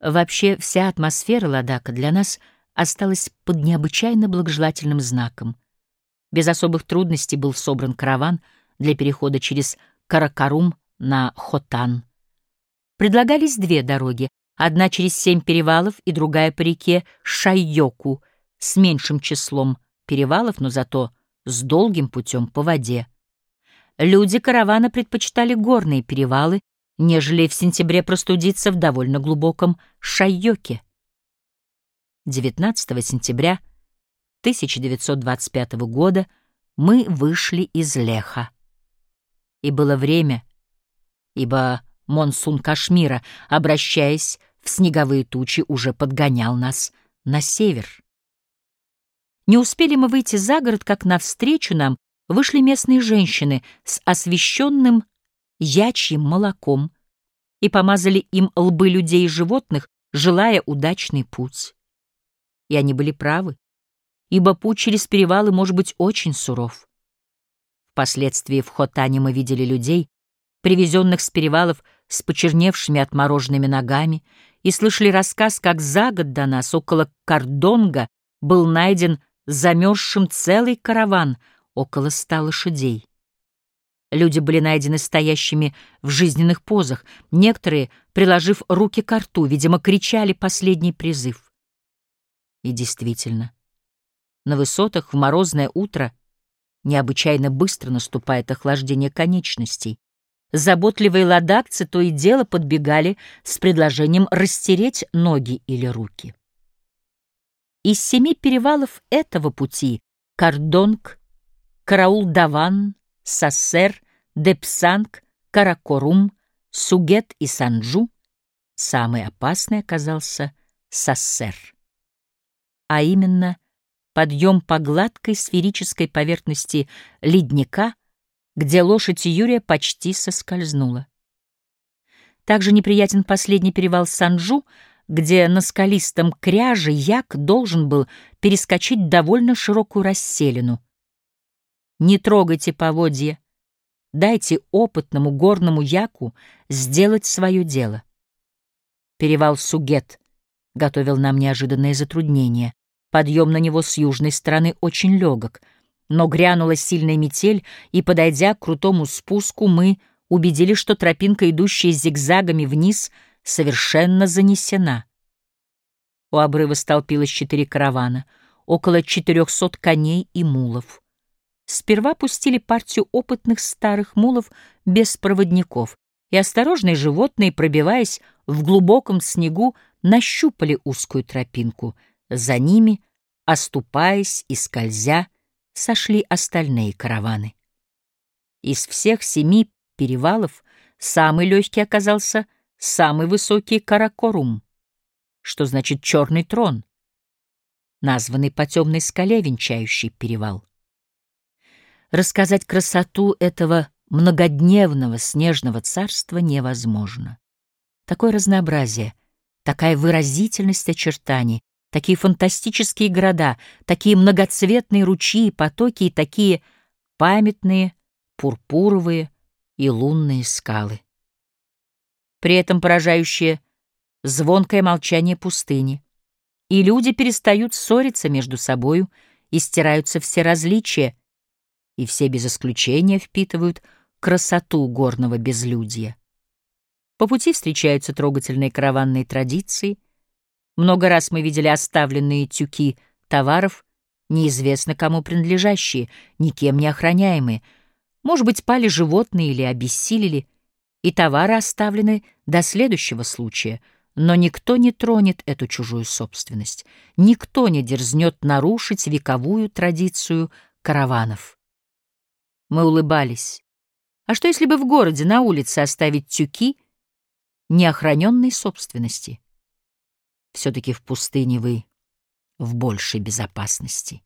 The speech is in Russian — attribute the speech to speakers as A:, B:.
A: Вообще вся атмосфера Ладака для нас осталась под необычайно благожелательным знаком. Без особых трудностей был собран караван для перехода через Каракарум на Хотан. Предлагались две дороги, одна через семь перевалов и другая по реке Шайоку с меньшим числом перевалов, но зато с долгим путем по воде. Люди каравана предпочитали горные перевалы, нежели в сентябре простудиться в довольно глубоком Шайоке. 19 сентября 1925 года мы вышли из Леха. И было время, ибо монсун Кашмира, обращаясь в снеговые тучи, уже подгонял нас на север. Не успели мы выйти за город, как навстречу нам вышли местные женщины с освещенным ячьим молоком и помазали им лбы людей и животных, желая удачный путь. И они были правы, ибо путь через перевалы может быть очень суров. Впоследствии в Хотане мы видели людей, привезенных с перевалов с почерневшими отмороженными ногами, и слышали рассказ, как за год до нас около Кардонга был найден замерзшим целый караван, около ста лошадей. Люди были найдены стоящими в жизненных позах, некоторые, приложив руки к рту, видимо, кричали последний призыв. И действительно, на высотах в морозное утро необычайно быстро наступает охлаждение конечностей. Заботливые ладакцы то и дело подбегали с предложением растереть ноги или руки. Из семи перевалов этого пути — Кардонг, Караул-Даван, Сассер, Депсанг, Каракорум, Сугет и Санджу — самый опасный оказался Сассер. А именно, подъем по гладкой сферической поверхности ледника, где лошадь Юрия почти соскользнула. Также неприятен последний перевал Санджу — где на скалистом кряже як должен был перескочить довольно широкую расселину. Не трогайте поводья, дайте опытному горному яку сделать свое дело. Перевал Сугет готовил нам неожиданное затруднение. Подъем на него с южной стороны очень легок, но грянула сильная метель, и, подойдя к крутому спуску, мы убедились, что тропинка, идущая зигзагами вниз — совершенно занесена. У обрыва столпилось четыре каравана, около четырехсот коней и мулов. Сперва пустили партию опытных старых мулов без проводников, и осторожные животные, пробиваясь в глубоком снегу, нащупали узкую тропинку. За ними, оступаясь и скользя, сошли остальные караваны. Из всех семи перевалов самый легкий оказался — самый высокий Каракорум, что значит «черный трон», названный по темной скале, венчающий перевал. Рассказать красоту этого многодневного снежного царства невозможно. Такое разнообразие, такая выразительность очертаний, такие фантастические города, такие многоцветные ручьи и потоки и такие памятные, пурпуровые и лунные скалы при этом поражающее звонкое молчание пустыни. И люди перестают ссориться между собою, и стираются все различия, и все без исключения впитывают красоту горного безлюдья. По пути встречаются трогательные караванные традиции. Много раз мы видели оставленные тюки товаров, неизвестно кому принадлежащие, никем не охраняемые. Может быть, пали животные или обессилели — и товары оставлены до следующего случая, но никто не тронет эту чужую собственность, никто не дерзнет нарушить вековую традицию караванов. Мы улыбались. А что, если бы в городе на улице оставить тюки неохраненной собственности? Все-таки в пустыне вы в большей безопасности.